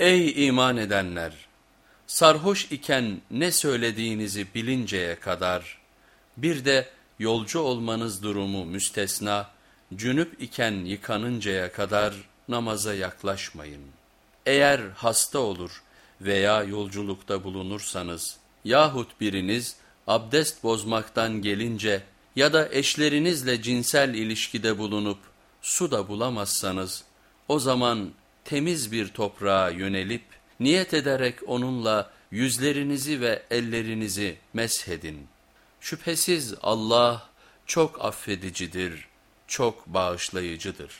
Ey iman edenler! Sarhoş iken ne söylediğinizi bilinceye kadar, bir de yolcu olmanız durumu müstesna, cünüp iken yıkanıncaya kadar namaza yaklaşmayın. Eğer hasta olur veya yolculukta bulunursanız yahut biriniz abdest bozmaktan gelince ya da eşlerinizle cinsel ilişkide bulunup su da bulamazsanız o zaman temiz bir toprağa yönelip niyet ederek onunla yüzlerinizi ve ellerinizi meshedin. Şüphesiz Allah çok affedicidir, çok bağışlayıcıdır.